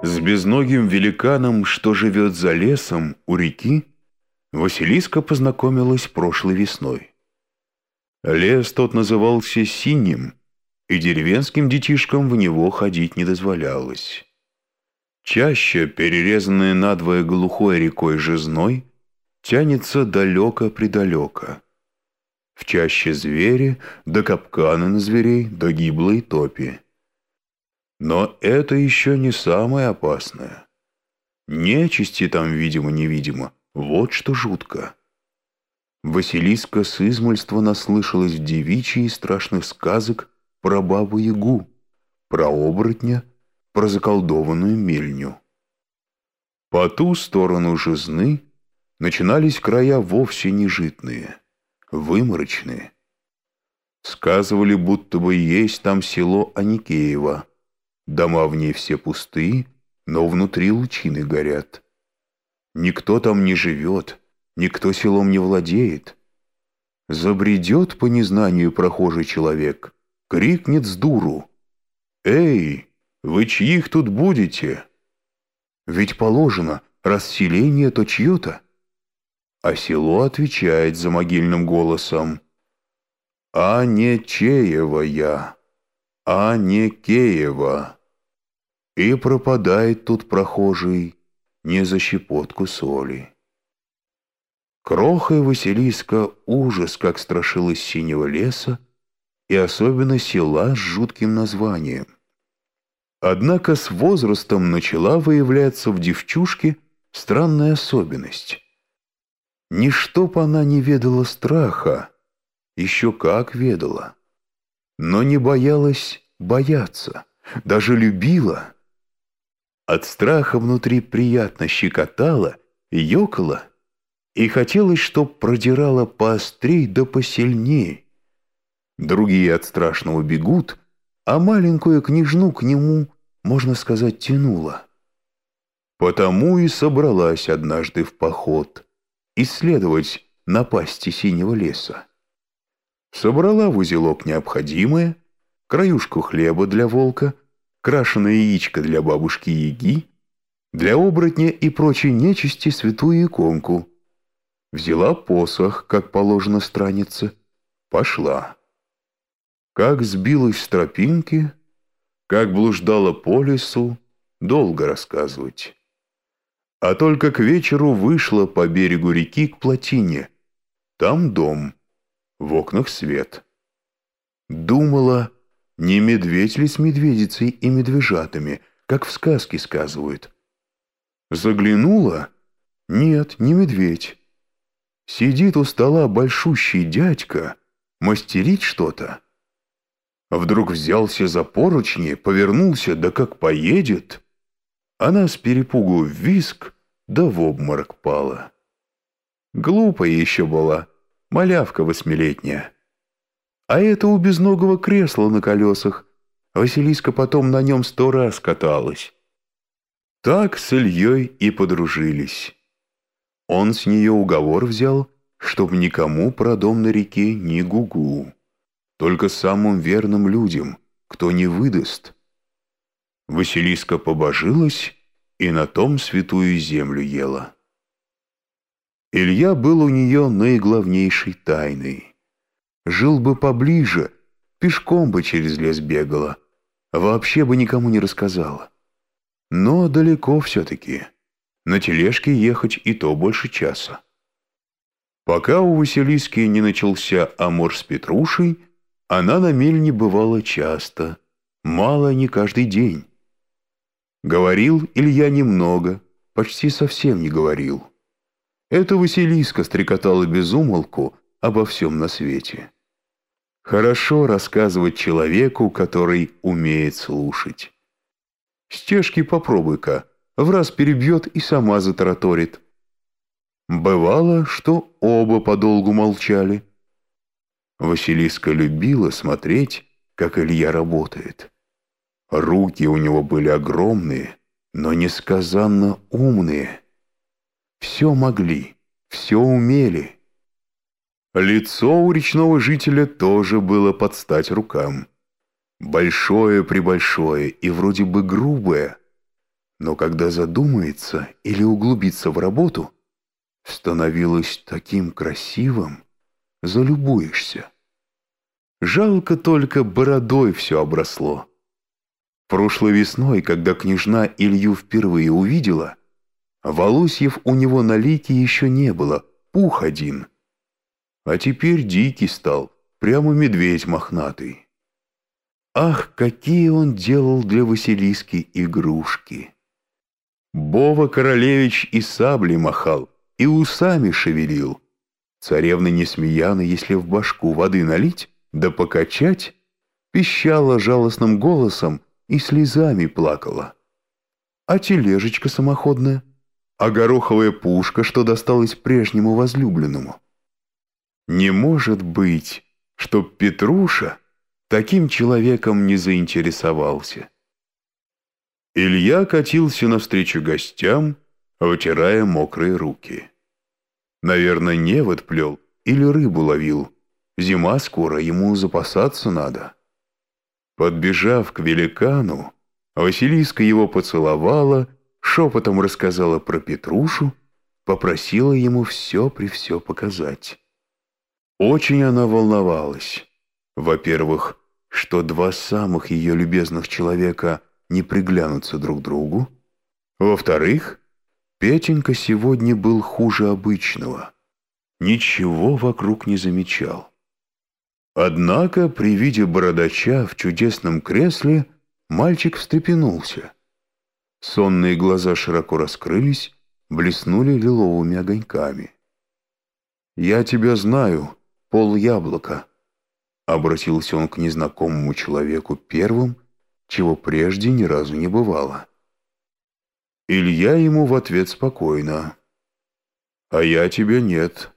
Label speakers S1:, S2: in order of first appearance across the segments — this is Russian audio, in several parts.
S1: С безногим великаном, что живет за лесом у реки, Василиска познакомилась прошлой весной. Лес тот назывался Синим, и деревенским детишкам в него ходить не дозволялось. Чаще, перерезанная надвое глухой рекой Жизной, тянется далеко-предалеко. В чаще звери, до капканы на зверей, до гиблой топи. Но это еще не самое опасное. Нечисти там, видимо-невидимо, вот что жутко. Василиска с измольства наслышалась в девичьи страшных сказок про бабу-ягу, про оборотня, про заколдованную мельню. По ту сторону жизны начинались края вовсе не житные, выморочные. Сказывали, будто бы есть там село Аникеево. Дома в ней все пустые, но внутри лучины горят. Никто там не живет, никто селом не владеет. Забредет по незнанию прохожий человек, крикнет с дуру. «Эй, вы чьих тут будете?» Ведь положено, расселение то чье-то. А село отвечает за могильным голосом. «А не Чеева я, а не Кеева». И пропадает тут прохожий не за щепотку соли. Кроха и Василиска ужас, как страшилась синего леса, и особенно села с жутким названием. Однако с возрастом начала выявляться в девчушке странная особенность. Ничто б она не ведала страха, еще как ведала, но не боялась бояться, даже любила. От страха внутри приятно щекотало, ёкало, и хотелось, чтоб продирала поострей да посильней. Другие от страшного бегут, а маленькую княжну к нему, можно сказать, тянула. Потому и собралась однажды в поход исследовать напасти синего леса. Собрала в узелок необходимое, краюшку хлеба для волка, крашеное яичко для бабушки Яги, для оборотня и прочей нечисти святую иконку. Взяла посох, как положено странице, пошла. Как сбилась с тропинки, как блуждала по лесу, долго рассказывать а только к вечеру вышла по берегу реки к плотине. Там дом, в окнах свет. Думала, не медведь ли с медведицей и медвежатами, как в сказке сказывают. Заглянула, нет, не медведь. Сидит у стола большущий дядька, мастерить что-то. Вдруг взялся за поручни, повернулся, да как поедет — она с перепугу в виск, да в обморок пала. Глупая еще была, малявка восьмилетняя. А это у безногого кресла на колесах. Василиска потом на нем сто раз каталась. Так с Ильей и подружились. Он с нее уговор взял, чтоб никому про дом на реке не гугу. Только самым верным людям, кто не выдаст — Василиска побожилась и на том святую землю ела. Илья был у нее наиглавнейшей тайной. Жил бы поближе, пешком бы через лес бегала, вообще бы никому не рассказала. Но далеко все-таки. На тележке ехать и то больше часа. Пока у Василиски не начался амор с Петрушей, она на мельне бывала часто, мало не каждый день. Говорил Илья немного, почти совсем не говорил. Это Василиска стрекотала без умолку обо всем на свете. Хорошо рассказывать человеку, который умеет слушать. Стежки попробуй-ка, в раз перебьет и сама затараторит. Бывало, что оба подолгу молчали. Василиска любила смотреть, как Илья работает. Руки у него были огромные, но несказанно умные. Все могли, все умели. Лицо у речного жителя тоже было под стать рукам. Большое-пребольшое и вроде бы грубое, но когда задумается или углубится в работу, становилось таким красивым, залюбуешься. Жалко только бородой все обросло. Прошлой весной, когда княжна Илью впервые увидела, волосьев у него на лике еще не было, пух один. А теперь дикий стал, прямо медведь мохнатый. Ах, какие он делал для Василиски игрушки! Бова Королевич и сабли махал, и усами шевелил. Царевна Несмеяна, если в башку воды налить, да покачать, пищала жалостным голосом и слезами плакала. А тележечка самоходная, а гороховая пушка, что досталась прежнему возлюбленному. Не может быть, чтоб Петруша таким человеком не заинтересовался. Илья катился навстречу гостям, вытирая мокрые руки. Наверное, невод плел или рыбу ловил. Зима скоро, ему запасаться надо. Подбежав к великану, Василиска его поцеловала, шепотом рассказала про Петрушу, попросила ему все при все показать. Очень она волновалась. Во-первых, что два самых ее любезных человека не приглянутся друг другу. Во-вторых, Петенька сегодня был хуже обычного. Ничего вокруг не замечал. Однако при виде бородача в чудесном кресле мальчик встрепенулся. Сонные глаза широко раскрылись, блеснули лиловыми огоньками. «Я тебя знаю, пол яблока», — обратился он к незнакомому человеку первым, чего прежде ни разу не бывало. Илья ему в ответ спокойно. «А я тебя нет».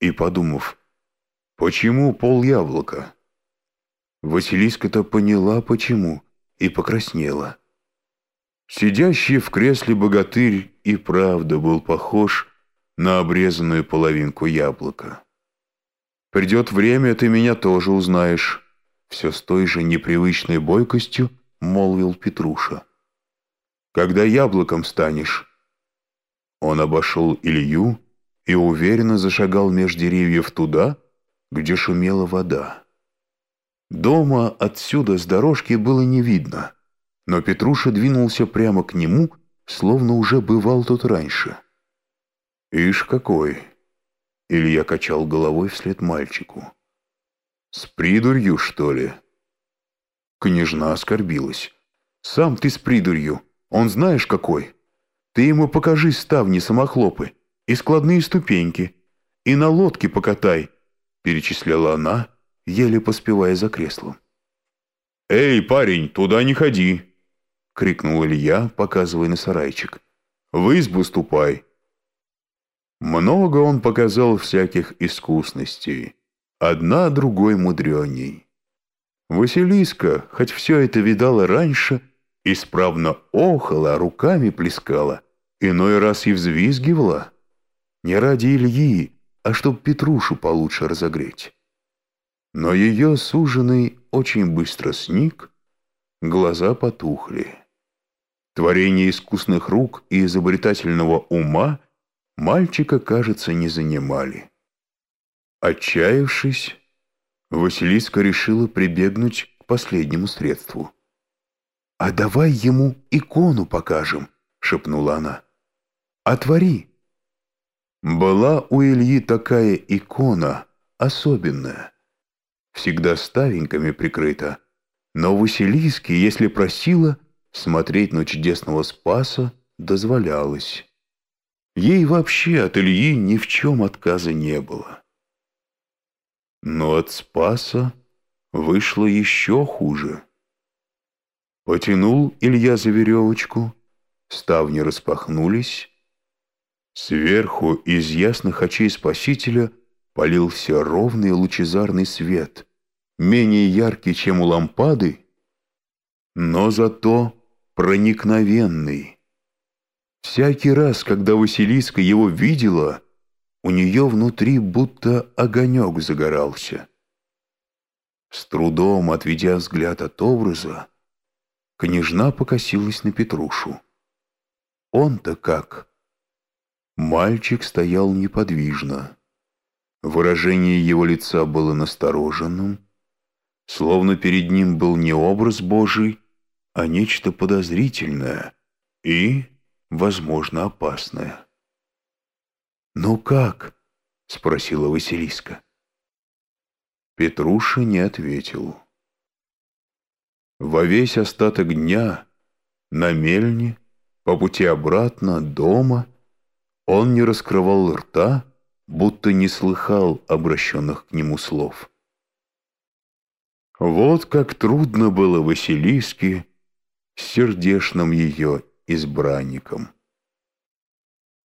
S1: И подумав, «Почему пол яблока?» Василиска-то поняла, почему, и покраснела. Сидящий в кресле богатырь и правда был похож на обрезанную половинку яблока. «Придет время, ты меня тоже узнаешь», все с той же непривычной бойкостью молвил Петруша. «Когда яблоком станешь?» Он обошел Илью и уверенно зашагал меж деревьев туда, где шумела вода. Дома отсюда с дорожки было не видно, но Петруша двинулся прямо к нему, словно уже бывал тут раньше. «Ишь какой!» Илья качал головой вслед мальчику. «С придурью, что ли?» Княжна оскорбилась. «Сам ты с придурью. Он знаешь какой? Ты ему покажи ставни-самохлопы и складные ступеньки, и на лодке покатай», перечисляла она, еле поспевая за креслом. «Эй, парень, туда не ходи!» — крикнул Илья, показывая на сарайчик. «В избу ступай!» Много он показал всяких искусностей одна другой мудреней. Василиска, хоть все это видала раньше, исправно охала, руками плескала, иной раз и взвизгивала. Не ради Ильи, а чтоб Петрушу получше разогреть. Но ее суженый очень быстро сник, глаза потухли. Творение искусных рук и изобретательного ума мальчика, кажется, не занимали. Отчаявшись, Василиска решила прибегнуть к последнему средству. «А давай ему икону покажем», — шепнула она. «Отвори». Была у Ильи такая икона, особенная. Всегда ставеньками прикрыта, но Василиске, если просила, смотреть на чудесного Спаса дозволялось. Ей вообще от Ильи ни в чем отказа не было. Но от Спаса вышло еще хуже. Потянул Илья за веревочку, ставни распахнулись. Сверху из ясных очей Спасителя полился ровный лучезарный свет, менее яркий, чем у лампады, но зато проникновенный. Всякий раз, когда Василиска его видела, у нее внутри будто огонек загорался. С трудом отведя взгляд от образа, княжна покосилась на Петрушу. он-то как?» Мальчик стоял неподвижно. Выражение его лица было настороженным, словно перед ним был не образ Божий, а нечто подозрительное и, возможно, опасное. «Ну как?» — спросила Василиска. Петруша не ответил. Во весь остаток дня на мельне, по пути обратно, дома, он не раскрывал рта, будто не слыхал обращенных к нему слов. Вот как трудно было Василиске с сердешным ее избранником.